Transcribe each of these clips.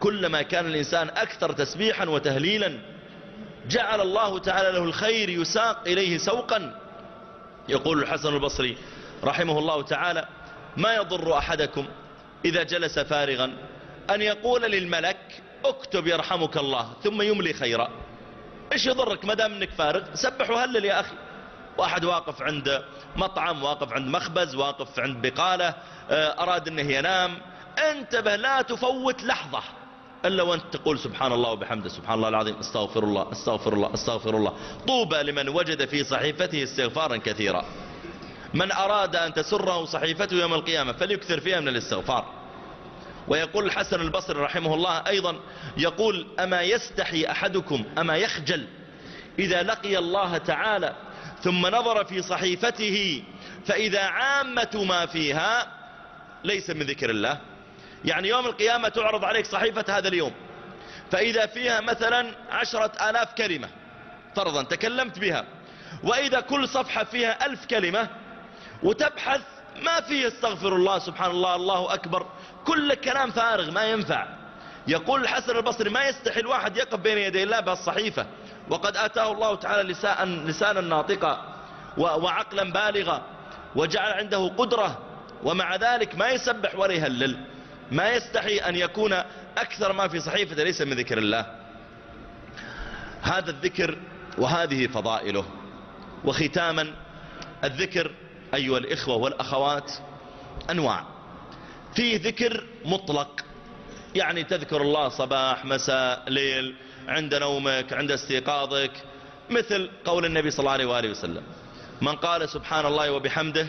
كلما كان الإنسان أكثر تسبيحا وتهليلا جعل الله تعالى له الخير يساق إليه سوقا. يقول الحسن البصري رحمه الله تعالى ما يضر أحدكم إذا جلس فارغا أن يقول للملك اكتب يرحمك الله ثم يملي خيرا. إيش يضرك ما دام إنك فارغ؟ سبح وهلل يا أخي. واحد واقف عند مطعم واقف عند مخبز واقف عند بقالة آه، أراد إنه ينام. انتبه لا تفوت لحظة. إلا وأنت تقول سبحان الله وبحمده سبحان الله العظيم أستغفر الله أستغفر الله أستغفر الله. طوبى لمن وجد في صحيفته استغفارا كثيرا. من أراد أن تسره صحيفته يوم القيامة فليكثر فيها من الاستغفار. ويقول الحسن البصري رحمه الله أيضا يقول أما يستحي أحدكم أما يخجل إذا لقي الله تعالى ثم نظر في صحيفته فإذا عامة ما فيها ليس من ذكر الله. يعني يوم القيامة تعرض عليك صحيفة هذا اليوم. فإذا فيها مثلا عشرة آلاف كلمة فرضا تكلمت بها. وإذا كل صفحة فيها ألف كلمة وتبحث ما فيه استغفر الله سبحان الله الله أكبر. كل كلام فارغ ما ينفع. يقول الحسن البصري ما يستحي الواحد يقف بين يدي الله بهالصحيفة. وقد آتاه الله تعالى لسانا, ناطقا وعقلا بالغا وجعل عنده قدرة. ومع ذلك ما يسبح ولا يهلل ما يستحي أن يكون أكثر ما في صحيفة ليس من ذكر الله. هذا الذكر وهذه فضائله. وختاما الذكر أيها الإخوة والأخوات أنواع. فيه ذكر مطلق يعني تذكر الله صباح مساء ليل عند نومك عند استيقاظك مثل قول النبي صلى الله عليه وسلم من قال سبحان الله وبحمده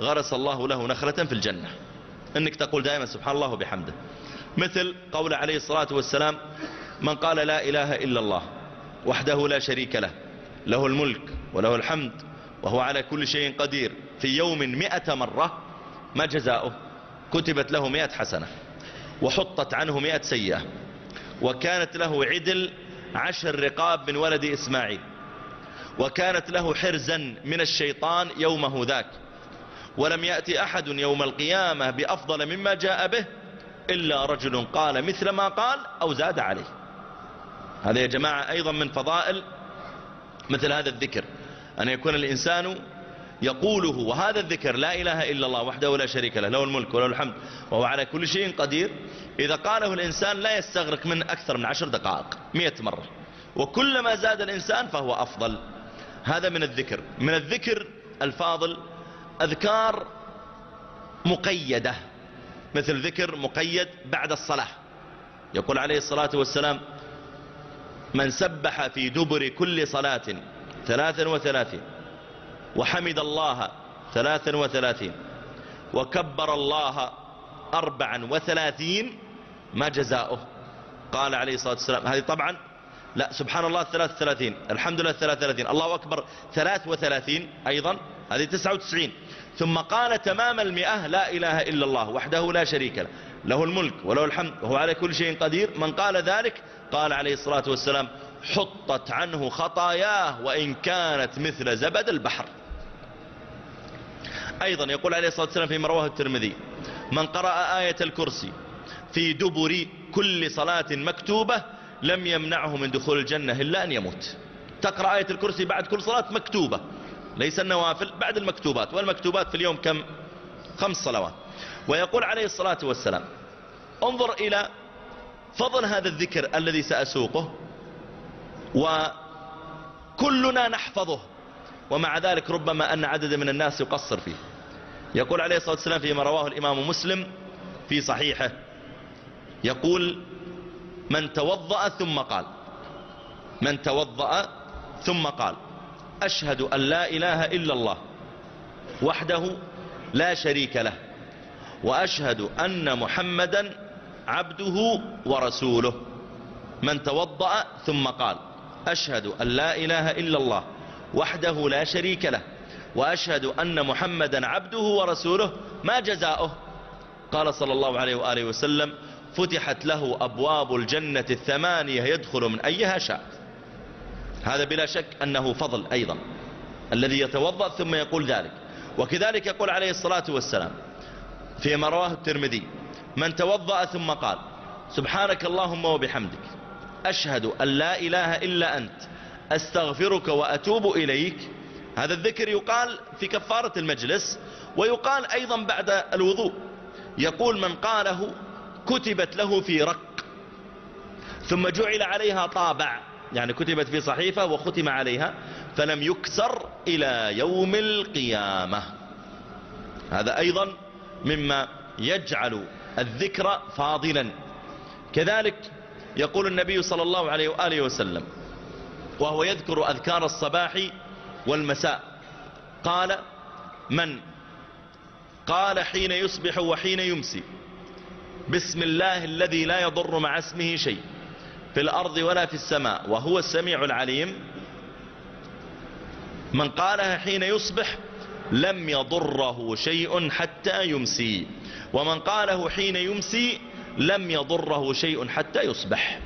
غرس الله له نخلة في الجنة. انك تقول دائما سبحان الله وبحمده. مثل قول عليه الصلاة والسلام من قال لا إله إلا الله وحده لا شريك له له الملك وله الحمد وهو على كل شيء قدير. في يوم مئة مرة ما جزاؤه؟ كتبت له مئة حسنة وحطت عنه مئة سيئة وكانت له عدل عشر رقاب من ولد إسماعيل وكانت له حرزا من الشيطان يومه ذاك. ولم يأتي أحد يوم القيامة بأفضل مما جاء به إلا رجل قال مثل ما قال أو زاد عليه. هذا يا جماعة أيضا من فضائل مثل هذا الذكر. أن يكون الإنسان يقوله وهذا الذكر لا إله إلا الله وحده ولا شريك له له الملك وله الحمد وهو على كل شيء قدير. إذا قاله الإنسان لا يستغرق من أكثر من عشر دقائق مئة مرة وكلما زاد الإنسان فهو أفضل. هذا من الذكر. من الذكر الفاضل أذكار مقيدة مثل ذكر مقيد بعد الصلاة. يقول عليه الصلاة والسلام من سبح في دبر كل صلاة ثلاثا وثلاثين وحمد الله ثلاثا وثلاثين وكبر الله أربعا وثلاثين ما جزاؤه؟ قال عليه الصلاة والسلام. هذه طبعا لا سبحان الله ثلاث ثلاثين الحمد لله ثلاث ثلاثين الله أكبر ثلاث وثلاثين أيضا هذه تسعة وتسعين. ثم قال تمام المئة لا إله إلا الله وحده لا شريك له. له الملك وله الحمد وهو على كل شيء قدير. من قال ذلك؟ قال عليه الصلاة والسلام حطت عنه خطاياه وإن كانت مثل زبد البحر. أيضا يقول عليه الصلاة والسلام فيما رواه الترمذي من قرأ آية الكرسي في دبر كل صلاة مكتوبة لم يمنعه من دخول الجنة إلا أن يموت. تقرأ آية الكرسي بعد كل صلاة مكتوبة. ليس النوافل بعد المكتوبات والمكتوبات في اليوم كم؟ خمس صلوات. ويقول عليه الصلاة والسلام انظر إلى فضل هذا الذكر الذي سأسوقه وكلنا نحفظه ومع ذلك ربما أن عدد من الناس يقصر فيه. يقول عليه الصلاة والسلام فيما رواه الإمام مسلم في صحيحه يقول من توضأ ثم قال من توضأ ثم قال. أشهد أن لا إله إلا الله وحده لا شريك له وأشهد أن محمدا عبده ورسوله من توضأ ثم قال أشهد أن لا إله إلا الله وحده لا شريك له وأشهد أن محمدا عبده ورسوله ما جزاؤه قال صلى الله عليه وآله وسلم فتحت له أبواب الجنة الثمانية يدخل من أيها شاء هذا بلا شك أنه فضل أيضا الذي يتوضأ ثم يقول ذلك. وكذلك يقول عليه الصلاة والسلام فيما رواه الترمذي من توضأ ثم قال سبحانك اللهم وبحمدك أشهد أن لا إله إلا أنت أستغفرك وأتوب إليك. هذا الذكر يقال في كفارة المجلس ويقال أيضا بعد الوضوء. يقول من قاله كتبت له في رق. ثم جعل عليها طابع. يعني كتبت في صحيفة وختم عليها فلم يكسر إلى يوم القيامة. هذا أيضا مما يجعل الذكر فاضلا. كذلك يقول النبي صلى الله عليه وآله وسلم وهو يذكر أذكار الصباح والمساء قال من قال حين يصبح وحين يمسي بسم الله الذي لا يضر مع اسمه شيء. في الأرض ولا في السماء وهو السميع العليم. من قالها حين يصبح لم يضره شيء حتى يمسي. ومن قاله حين يمسي لم يضره شيء حتى يصبح.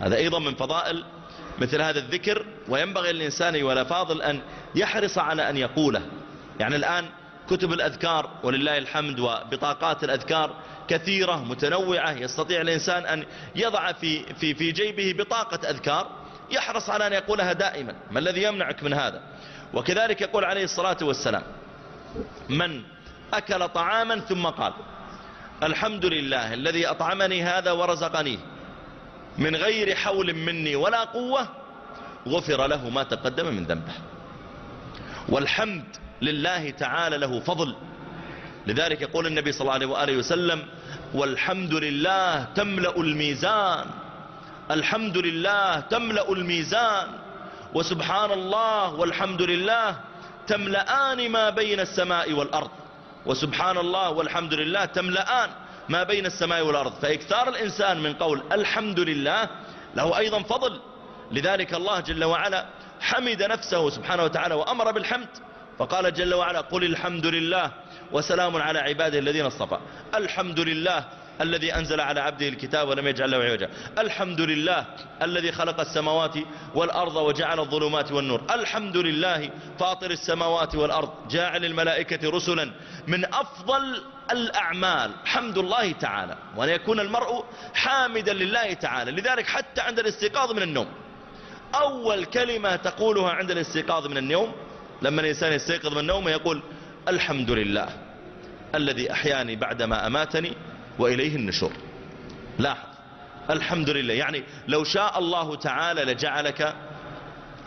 هذا أيضا من فضائل مثل هذا الذكر وينبغي للإنسان ولا فاضل أن يحرص على أن يقوله. يعني الآن كتب الأذكار ولله الحمد وبطاقات الأذكار كثيرة متنوعة يستطيع الإنسان أن يضع في, في, في جيبه بطاقة أذكار يحرص على أن يقولها دائما. ما الذي يمنعك من هذا؟ وكذلك يقول عليه الصلاة والسلام من أكل طعاما ثم قال الحمد لله الذي أطعمني هذا ورزقنيه من غير حول مني ولا قوة غفر له ما تقدم من ذنبه. والحمد لله تعالى له فضل. لذلك يقول النبي صلى الله عليه وآله وسلم والحمد لله تملأ الميزان. الحمد لله تملأ الميزان. وسبحان الله والحمد لله تملأان ما بين السماء والأرض. وسبحان الله والحمد لله تملأان ما بين السماء والأرض. فإكثار الإنسان من قول الحمد لله له أيضا فضل. لذلك الله جل وعلا حمد نفسه سبحانه وتعالى وأمر بالحمد. فقال جل وعلا قل الحمد لله وسلام على عباده الذين اصطفى. الحمد لله الذي أنزل على عبده الكتاب ولم يجعل له عوجا. الحمد لله الذي خلق السماوات والأرض وجعل الظلمات والنور. الحمد لله فاطر السماوات والأرض جاعل الملائكة رسلا من أفضل الأعمال. حمد الله تعالى. وأن يكون المرء حامدا لله تعالى. لذلك حتى عند الاستيقاظ من النوم. أول كلمة تقولها عند الاستيقاظ من النوم لما الإنسان يستيقظ من النوم يقول الحمد لله الذي أحياني بعدما أماتني وإليه النشور. لاحظ. الحمد لله. يعني لو شاء الله تعالى لجعلك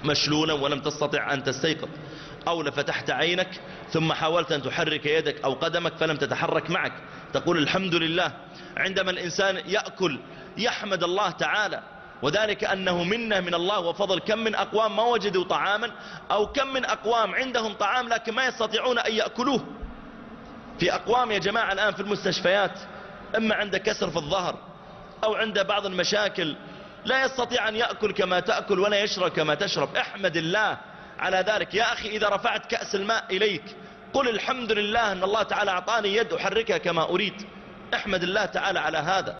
مشلولا ولم تستطع أن تستيقظ. أو لفتحت عينك ثم حاولت أن تحرك يدك أو قدمك فلم تتحرك معك. تقول الحمد لله. عندما الإنسان يأكل يحمد الله تعالى وذلك أنه منه من الله وفضل كم من أقوام ما وجدوا طعاما أو كم من أقوام عندهم طعام لكن ما يستطيعون أن يأكلوه. في أقوام يا جماعة الآن في المستشفيات إما عنده كسر في الظهر أو عنده بعض المشاكل لا يستطيع أن يأكل كما تأكل ولا يشرب كما تشرب. احمد الله على ذلك. يا أخي إذا رفعت كأس الماء إليك قل الحمد لله أن الله تعالى أعطاني يد أحركها كما أريد. احمد الله تعالى على هذا.